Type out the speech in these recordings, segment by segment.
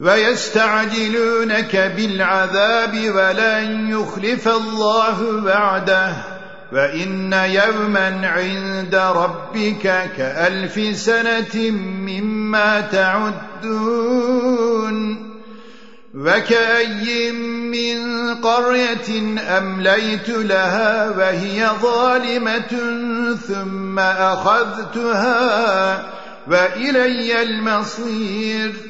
ويستعجلونك بالعذاب ولن يخلف الله بعده وإن يوما عند ربك كألف سنة مما تعدون. وكأي من قرية أمليت لها وهي ظالمة ثم أخذتها وإلي المصير.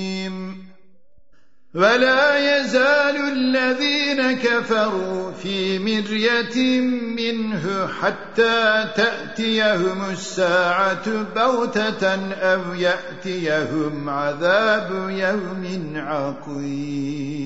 ولا يزال الذين كفروا في مرية منه حتى تأتيهم الساعة بوتة أو يأتيهم عذاب يوم عقيم.